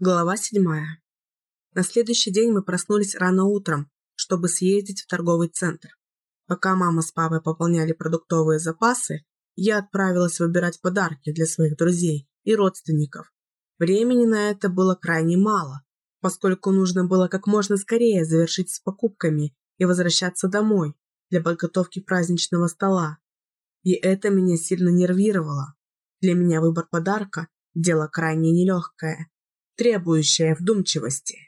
Глава седьмая. На следующий день мы проснулись рано утром, чтобы съездить в торговый центр. Пока мама с папой пополняли продуктовые запасы, я отправилась выбирать подарки для своих друзей и родственников. Времени на это было крайне мало, поскольку нужно было как можно скорее завершить с покупками и возвращаться домой для подготовки праздничного стола. И это меня сильно нервировало. Для меня выбор подарка – дело крайне нелегкое требующая вдумчивости.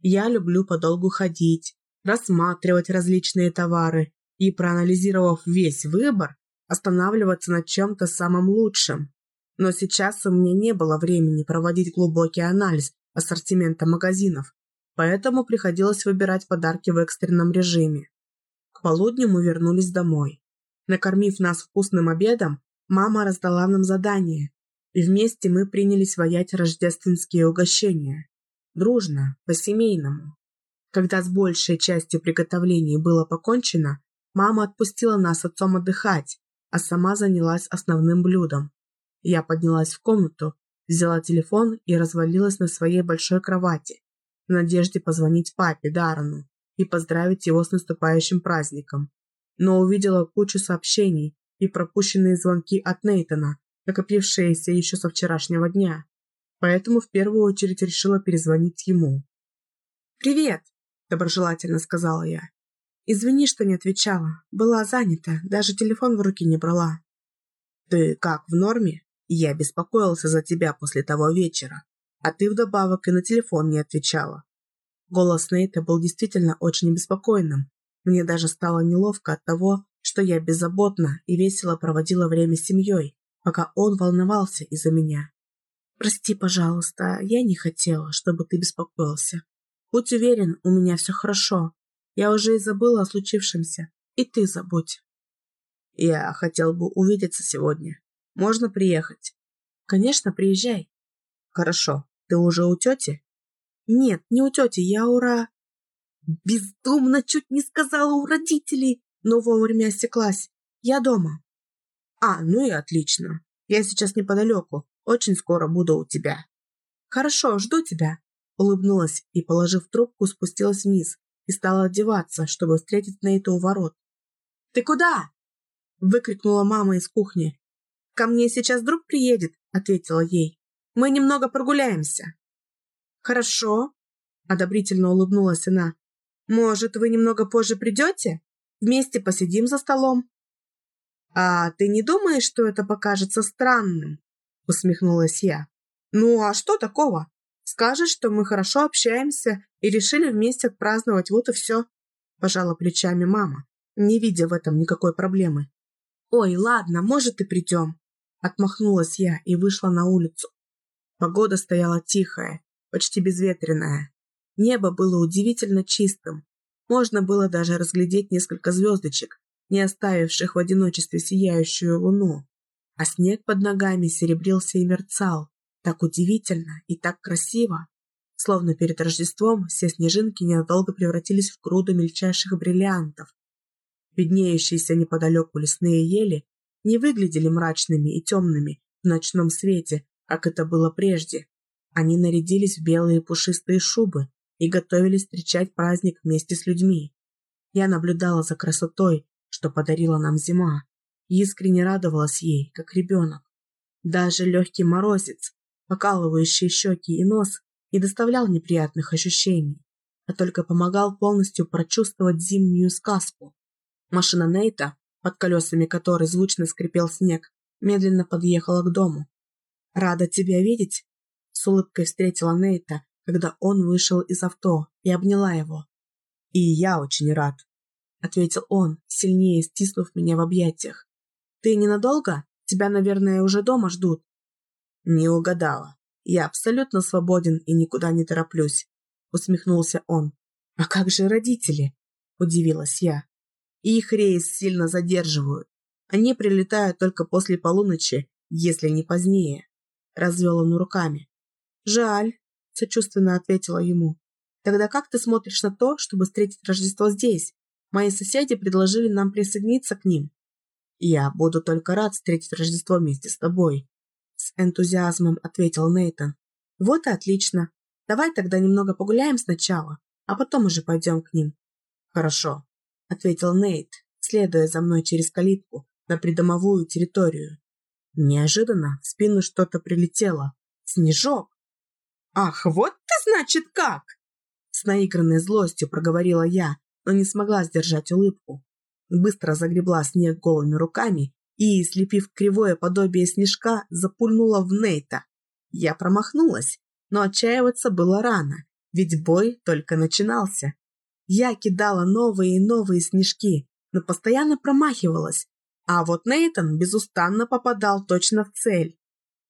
Я люблю подолгу ходить, рассматривать различные товары и, проанализировав весь выбор, останавливаться на чем-то самом лучшем. Но сейчас у меня не было времени проводить глубокий анализ ассортимента магазинов, поэтому приходилось выбирать подарки в экстренном режиме. К полудню мы вернулись домой. Накормив нас вкусным обедом, мама раздала нам задание вместе мы принялись воять рождественские угощения. Дружно, по-семейному. Когда с большей частью приготовлений было покончено, мама отпустила нас отцом отдыхать, а сама занялась основным блюдом. Я поднялась в комнату, взяла телефон и развалилась на своей большой кровати, в надежде позвонить папе Дарану и поздравить его с наступающим праздником. Но увидела кучу сообщений и пропущенные звонки от Нейтона, накопившееся еще со вчерашнего дня, поэтому в первую очередь решила перезвонить ему. «Привет!» – доброжелательно сказала я. «Извини, что не отвечала. Была занята, даже телефон в руки не брала». «Ты как, в норме? Я беспокоился за тебя после того вечера, а ты вдобавок и на телефон не отвечала». Голос Нейта был действительно очень беспокойным. Мне даже стало неловко от того, что я беззаботно и весело проводила время с семьей, пока он волновался из-за меня. «Прости, пожалуйста, я не хотела, чтобы ты беспокоился. Будь уверен, у меня все хорошо. Я уже и забыла о случившемся, и ты забудь». «Я хотел бы увидеться сегодня. Можно приехать?» «Конечно, приезжай». «Хорошо. Ты уже у тети?» «Нет, не у тети, я ура...» Бездумно чуть не сказала у родителей, но вовремя осеклась. Я дома. А, ну и отлично. Я сейчас неподалеку. Очень скоро буду у тебя. Хорошо, жду тебя. Улыбнулась и, положив трубку, спустилась вниз и стала одеваться, чтобы встретить Нейта у ворот. «Ты куда?» – выкрикнула мама из кухни. «Ко мне сейчас друг приедет», – ответила ей. «Мы немного прогуляемся». «Хорошо», – одобрительно улыбнулась она. «Может, вы немного позже придете? Вместе посидим за столом?» «А ты не думаешь, что это покажется странным?» – усмехнулась я. «Ну, а что такого? Скажешь, что мы хорошо общаемся и решили вместе отпраздновать, вот и все», – пожала плечами мама, не видя в этом никакой проблемы. «Ой, ладно, может и придем», – отмахнулась я и вышла на улицу. Погода стояла тихая, почти безветренная. Небо было удивительно чистым. Можно было даже разглядеть несколько звездочек, не оставивших в одиночестве сияющую луну, а снег под ногами серебрился и мерцал, так удивительно и так красиво, словно перед Рождеством все снежинки ненадолго превратились в груду мельчайших бриллиантов. Виднеющиеся неподалеку лесные ели не выглядели мрачными и темными в ночном свете, как это было прежде. Они нарядились в белые пушистые шубы и готовились встречать праздник вместе с людьми. Я наблюдала за красотой, что подарила нам зима, и искренне радовалась ей, как ребенок. Даже легкий морозец, покалывающий щеки и нос, не доставлял неприятных ощущений, а только помогал полностью прочувствовать зимнюю сказку. Машина Нейта, под колесами которой звучно скрипел снег, медленно подъехала к дому. «Рада тебя видеть!» С улыбкой встретила Нейта, когда он вышел из авто и обняла его. «И я очень рад!» Ответил он, сильнее стиснув меня в объятиях. «Ты ненадолго? Тебя, наверное, уже дома ждут». «Не угадала. Я абсолютно свободен и никуда не тороплюсь», усмехнулся он. «А как же родители?» удивилась я. «Их рейс сильно задерживают. Они прилетают только после полуночи, если не позднее», развел он руками. «Жаль», сочувственно ответила ему. «Тогда как ты смотришь на то, чтобы встретить Рождество здесь, Мои соседи предложили нам присоединиться к ним. Я буду только рад встретить Рождество вместе с тобой. С энтузиазмом ответил Нейтан. Вот и отлично. Давай тогда немного погуляем сначала, а потом уже пойдем к ним. Хорошо, ответил Нейт, следуя за мной через калитку на придомовую территорию. Неожиданно в спину что-то прилетело. Снежок. «Ах, вот ты, значит, как!» С наигранной злостью проговорила я, но не смогла сдержать улыбку. Быстро загребла снег голыми руками и, слепив кривое подобие снежка, запульнула в Нейта. Я промахнулась, но отчаиваться было рано, ведь бой только начинался. Я кидала новые и новые снежки, но постоянно промахивалась, а вот Нейтон безустанно попадал точно в цель.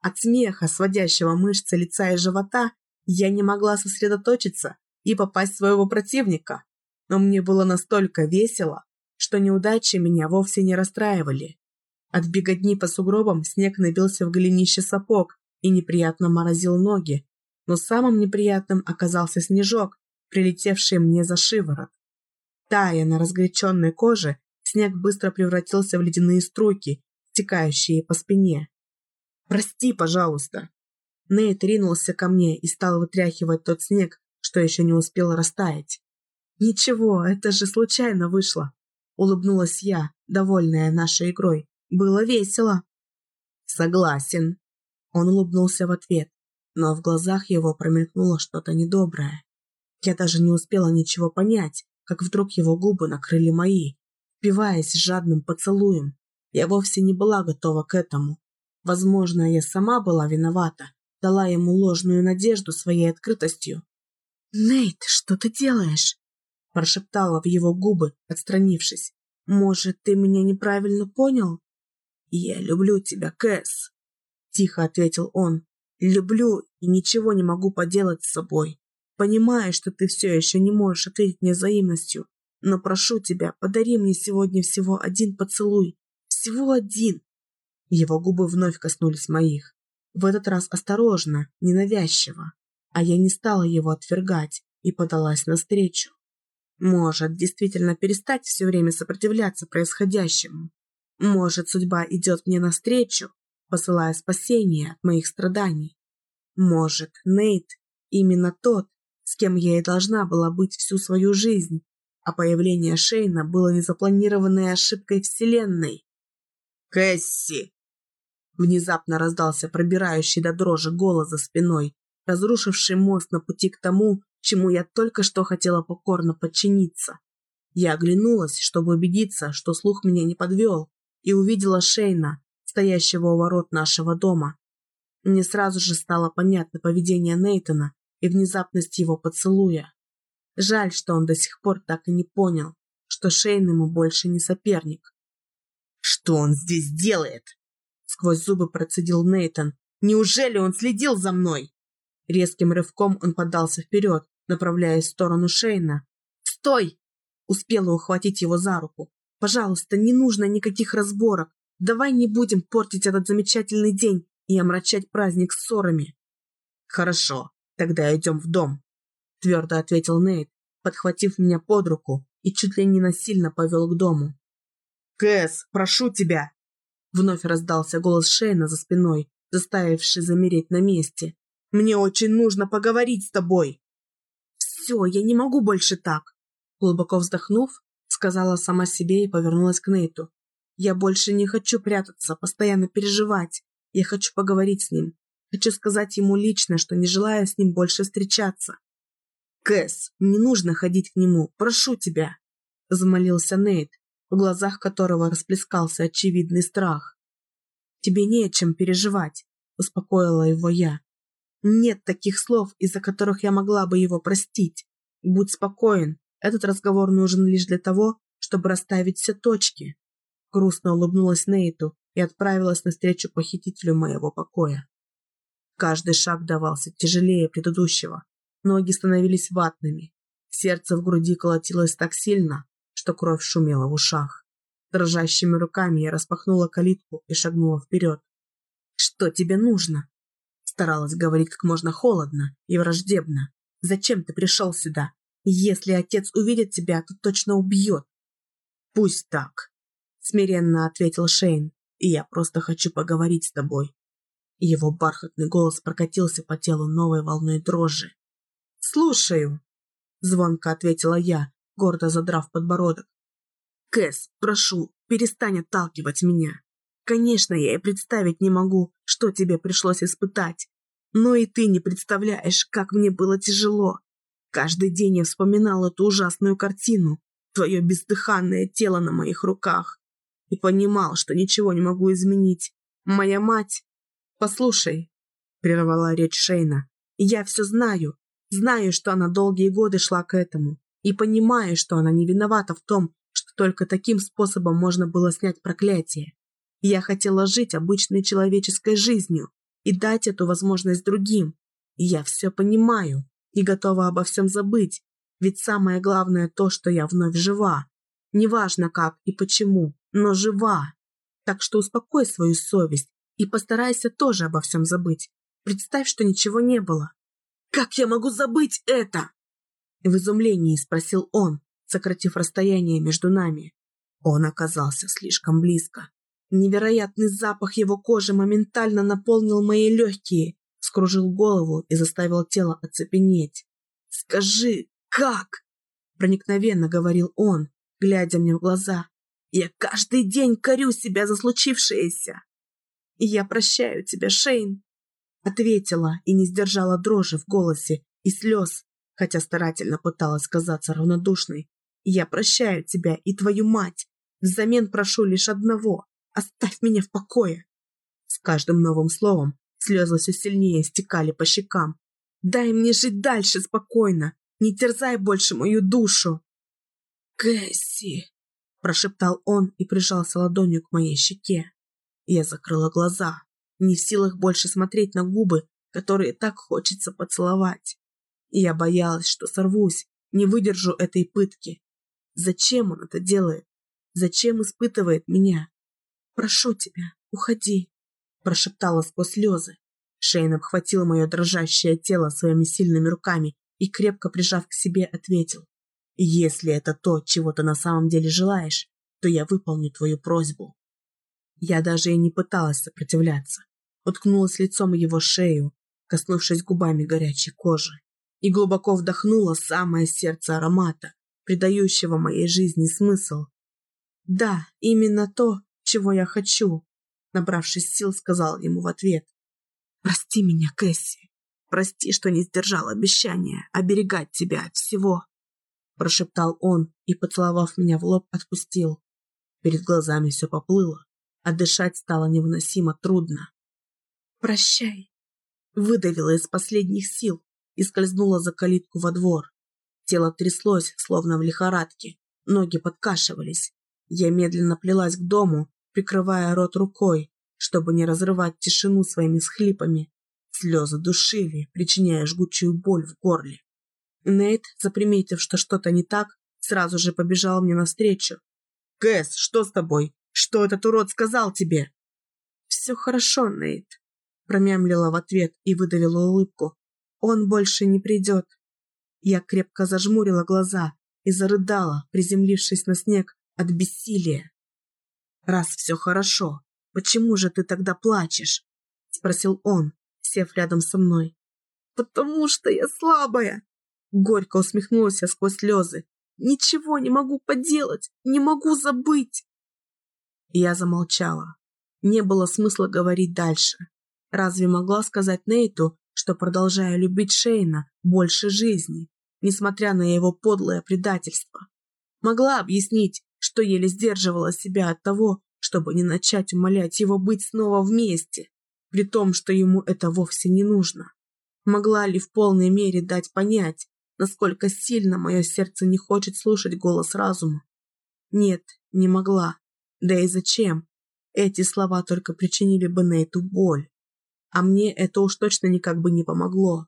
От смеха, сводящего мышцы лица и живота, я не могла сосредоточиться и попасть в своего противника. Но мне было настолько весело, что неудачи меня вовсе не расстраивали. От беготни по сугробам снег набился в голенище сапог и неприятно морозил ноги, но самым неприятным оказался снежок, прилетевший мне за шиворот. Тая на разгоряченной коже, снег быстро превратился в ледяные струйки, стекающие по спине. «Прости, пожалуйста!» Нейт ринулся ко мне и стал вытряхивать тот снег, что еще не успел растаять. «Ничего, это же случайно вышло!» Улыбнулась я, довольная нашей игрой. «Было весело!» «Согласен!» Он улыбнулся в ответ, но в глазах его промелькнуло что-то недоброе. Я даже не успела ничего понять, как вдруг его губы накрыли мои, впиваясь жадным поцелуем. Я вовсе не была готова к этому. Возможно, я сама была виновата, дала ему ложную надежду своей открытостью. «Нейт, что ты делаешь?» Прошептала в его губы, отстранившись. «Может, ты меня неправильно понял?» «Я люблю тебя, Кэс», — тихо ответил он. «Люблю и ничего не могу поделать с собой. Понимаю, что ты все еще не можешь ответить мне взаимностью, но прошу тебя, подари мне сегодня всего один поцелуй. Всего один!» Его губы вновь коснулись моих. В этот раз осторожно, ненавязчиво. А я не стала его отвергать и подалась навстречу. Может, действительно перестать все время сопротивляться происходящему. Может, судьба идет мне навстречу, посылая спасение от моих страданий. Может, Нейт именно тот, с кем я и должна была быть всю свою жизнь, а появление Шейна было незапланированной ошибкой Вселенной. «Кэсси!» Внезапно раздался пробирающий до дрожи голос за спиной, разрушивший мост на пути к тому, чему я только что хотела покорно подчиниться. Я оглянулась, чтобы убедиться, что слух меня не подвел, и увидела Шейна, стоящего у ворот нашего дома. Мне сразу же стало понятно поведение Нейтона и внезапность его поцелуя. Жаль, что он до сих пор так и не понял, что Шейн ему больше не соперник. «Что он здесь делает?» Сквозь зубы процедил Нейтон. «Неужели он следил за мной?» Резким рывком он подался вперед, направляясь в сторону Шейна. «Стой!» Успела ухватить его за руку. «Пожалуйста, не нужно никаких разборок. Давай не будем портить этот замечательный день и омрачать праздник ссорами». «Хорошо, тогда идем в дом», – твердо ответил Нейт, подхватив меня под руку и чуть ли не насильно повел к дому. «Кэс, прошу тебя!» Вновь раздался голос Шейна за спиной, заставивший замереть на месте. «Мне очень нужно поговорить с тобой!» «Все, я не могу больше так!» Глубоко вздохнув, сказала сама себе и повернулась к Нейту. «Я больше не хочу прятаться, постоянно переживать. Я хочу поговорить с ним. Хочу сказать ему лично, что не желаю с ним больше встречаться. «Кэс, не нужно ходить к нему, прошу тебя!» – замолился Нейт, в глазах которого расплескался очевидный страх. «Тебе не о чем переживать», – успокоила его я. «Нет таких слов, из-за которых я могла бы его простить. Будь спокоен, этот разговор нужен лишь для того, чтобы расставить все точки». Грустно улыбнулась Нейту и отправилась навстречу похитителю моего покоя. Каждый шаг давался тяжелее предыдущего, Ноги становились ватными. Сердце в груди колотилось так сильно, что кровь шумела в ушах. Дрожащими руками я распахнула калитку и шагнула вперед. «Что тебе нужно?» Старалась говорить как можно холодно и враждебно. «Зачем ты пришел сюда? Если отец увидит тебя, то точно убьет». «Пусть так», — смиренно ответил Шейн, «и я просто хочу поговорить с тобой». Его бархатный голос прокатился по телу новой волной дрожи. «Слушаю», – звонко ответила я, гордо задрав подбородок. «Кэс, прошу, перестань отталкивать меня. Конечно, я и представить не могу, что тебе пришлось испытать. Но и ты не представляешь, как мне было тяжело. Каждый день я вспоминал эту ужасную картину, твое бездыханное тело на моих руках, и понимал, что ничего не могу изменить. Моя мать... Послушай, прервала речь Шейна, я все знаю, знаю, что она долгие годы шла к этому, и понимаю, что она не виновата в том, что только таким способом можно было снять проклятие. Я хотела жить обычной человеческой жизнью и дать эту возможность другим. Я все понимаю и готова обо всем забыть, ведь самое главное то, что я вновь жива. Неважно как и почему, но жива. Так что успокой свою совесть и постарайся тоже обо всем забыть. Представь, что ничего не было. «Как я могу забыть это?» В изумлении спросил он, сократив расстояние между нами. Он оказался слишком близко. Невероятный запах его кожи моментально наполнил мои легкие, скружил голову и заставил тело оцепенеть. «Скажи, как?» – проникновенно говорил он, глядя мне в глаза. «Я каждый день корю себя за случившееся!» «И я прощаю тебя, Шейн!» Ответила и не сдержала дрожи в голосе и слез, хотя старательно пыталась казаться равнодушной. «Я прощаю тебя и твою мать. Взамен прошу лишь одного Оставь меня в покое!» С каждым новым словом слезы все сильнее стекали по щекам. «Дай мне жить дальше спокойно! Не терзай больше мою душу!» «Кэсси!» – прошептал он и прижался ладонью к моей щеке. Я закрыла глаза, не в силах больше смотреть на губы, которые так хочется поцеловать. Я боялась, что сорвусь, не выдержу этой пытки. Зачем он это делает? Зачем испытывает меня? «Прошу тебя, уходи», – прошептала сквозь слезы. Шейн обхватил мое дрожащее тело своими сильными руками и, крепко прижав к себе, ответил. «Если это то, чего ты на самом деле желаешь, то я выполню твою просьбу». Я даже и не пыталась сопротивляться. Уткнулась лицом его шею, коснувшись губами горячей кожи, и глубоко вдохнула самое сердце аромата, придающего моей жизни смысл. Да, именно то, чего я хочу», набравшись сил, сказал ему в ответ. «Прости меня, Кэсси. Прости, что не сдержал обещания оберегать тебя от всего», прошептал он и, поцеловав меня в лоб, отпустил. Перед глазами все поплыло, а дышать стало невыносимо трудно. «Прощай», выдавила из последних сил и скользнула за калитку во двор. Тело тряслось, словно в лихорадке, ноги подкашивались. Я медленно плелась к дому, прикрывая рот рукой, чтобы не разрывать тишину своими схлипами. Слезы душили, причиняя жгучую боль в горле. Нейт, заприметив, что что-то не так, сразу же побежал мне навстречу. «Кэс, что с тобой? Что этот урод сказал тебе?» «Все хорошо, Нейт», – промямлила в ответ и выдавила улыбку. «Он больше не придет». Я крепко зажмурила глаза и зарыдала, приземлившись на снег от бессилия. «Раз все хорошо, почему же ты тогда плачешь?» – спросил он, сев рядом со мной. «Потому что я слабая!» Горько усмехнулась я сквозь слезы. «Ничего не могу поделать, не могу забыть!» Я замолчала. Не было смысла говорить дальше. Разве могла сказать Нейту, что продолжаю любить Шейна больше жизни, несмотря на его подлое предательство? Могла объяснить, что еле сдерживала себя от того, чтобы не начать умолять его быть снова вместе, при том, что ему это вовсе не нужно. Могла ли в полной мере дать понять, насколько сильно мое сердце не хочет слушать голос разума? Нет, не могла. Да и зачем? Эти слова только причинили бы Нейту боль. А мне это уж точно никак бы не помогло.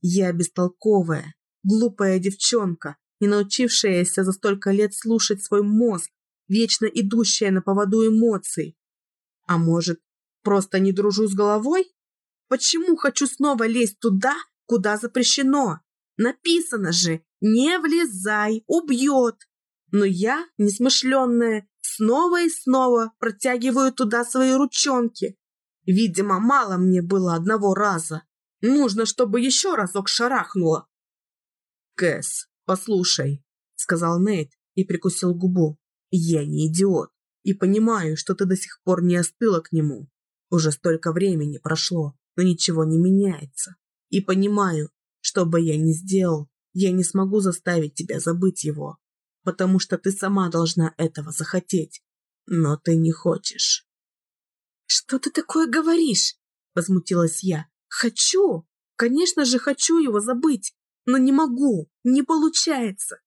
Я бестолковая, глупая девчонка, не научившаяся за столько лет слушать свой мозг, вечно идущая на поводу эмоций. А может, просто не дружу с головой? Почему хочу снова лезть туда, куда запрещено? Написано же, не влезай, убьет. Но я, несмышленная, снова и снова протягиваю туда свои ручонки. Видимо, мало мне было одного раза. Нужно, чтобы еще разок шарахнуло. Кэс, послушай, сказал Нейт и прикусил губу. Я не идиот и понимаю, что ты до сих пор не остыла к нему. Уже столько времени прошло, но ничего не меняется. И понимаю, что бы я ни сделал, я не смогу заставить тебя забыть его, потому что ты сама должна этого захотеть. Но ты не хочешь. «Что ты такое говоришь?» – возмутилась я. «Хочу! Конечно же, хочу его забыть, но не могу, не получается.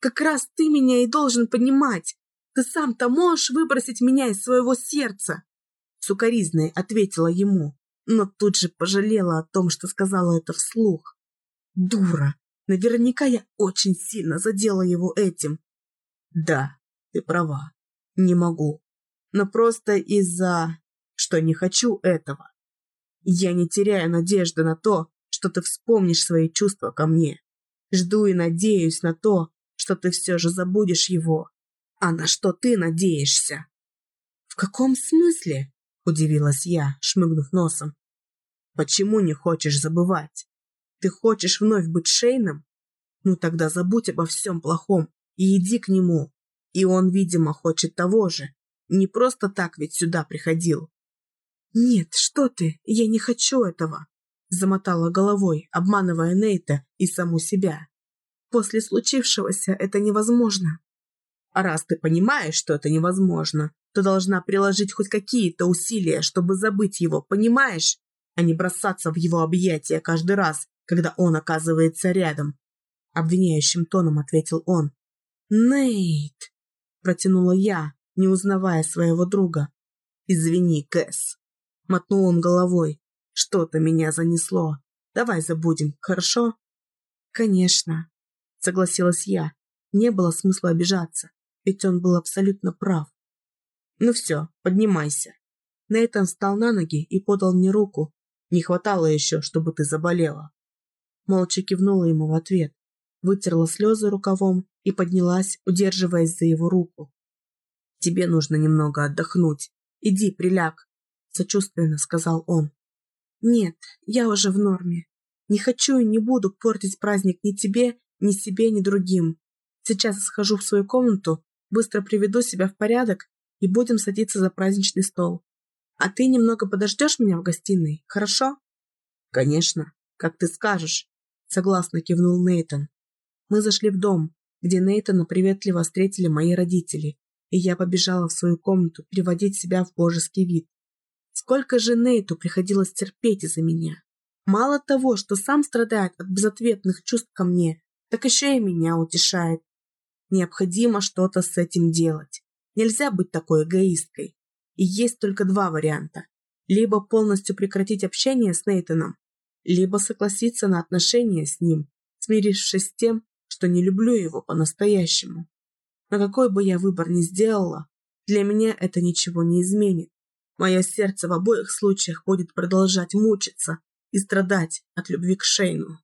Как раз ты меня и должен понимать. Ты сам-то можешь выбросить меня из своего сердца!» Сукаризной ответила ему, но тут же пожалела о том, что сказала это вслух. Дура! Наверняка я очень сильно задела его этим. Да, ты права. Не могу. Но просто из-за... что не хочу этого. Я не теряю надежды на то, что ты вспомнишь свои чувства ко мне. Жду и надеюсь на то, что ты все же забудешь его. А на что ты надеешься? В каком смысле? Удивилась я, шмыгнув носом. Почему не хочешь забывать? Ты хочешь вновь быть Шейном? Ну тогда забудь обо всем плохом и иди к нему. И он, видимо, хочет того же. Не просто так ведь сюда приходил. «Нет, что ты, я не хочу этого», – замотала головой, обманывая Нейта и саму себя. «После случившегося это невозможно». «А раз ты понимаешь, что это невозможно, то должна приложить хоть какие-то усилия, чтобы забыть его, понимаешь? А не бросаться в его объятия каждый раз, когда он оказывается рядом». Обвиняющим тоном ответил он. «Нейт!» – протянула я, не узнавая своего друга. «Извини, Кэс», Мотнул он головой. Что-то меня занесло. Давай забудем, хорошо? Конечно, согласилась я. Не было смысла обижаться, ведь он был абсолютно прав. Ну все, поднимайся. Нейтан встал на ноги и подал мне руку. Не хватало еще, чтобы ты заболела. Молча кивнула ему в ответ, вытерла слезы рукавом и поднялась, удерживаясь за его руку. Тебе нужно немного отдохнуть. Иди, приляг, сочувственно сказал он. Нет, я уже в норме. Не хочу и не буду портить праздник ни тебе, ни себе, ни другим. Сейчас схожу в свою комнату, быстро приведу себя в порядок и будем садиться за праздничный стол. А ты немного подождешь меня в гостиной, хорошо? Конечно, как ты скажешь, согласно кивнул Нейтон. Мы зашли в дом, где Нейтана приветливо встретили мои родители, и я побежала в свою комнату приводить себя в божеский вид. Сколько же Нейту приходилось терпеть из-за меня. Мало того, что сам страдает от безответных чувств ко мне, так еще и меня утешает. Необходимо что-то с этим делать. Нельзя быть такой эгоисткой. И есть только два варианта. Либо полностью прекратить общение с Нейтаном, либо согласиться на отношения с ним, смирившись с тем, что не люблю его по-настоящему. Но какой бы я выбор ни сделала, для меня это ничего не изменит. Мое сердце в обоих случаях будет продолжать мучиться и страдать от любви к Шейну.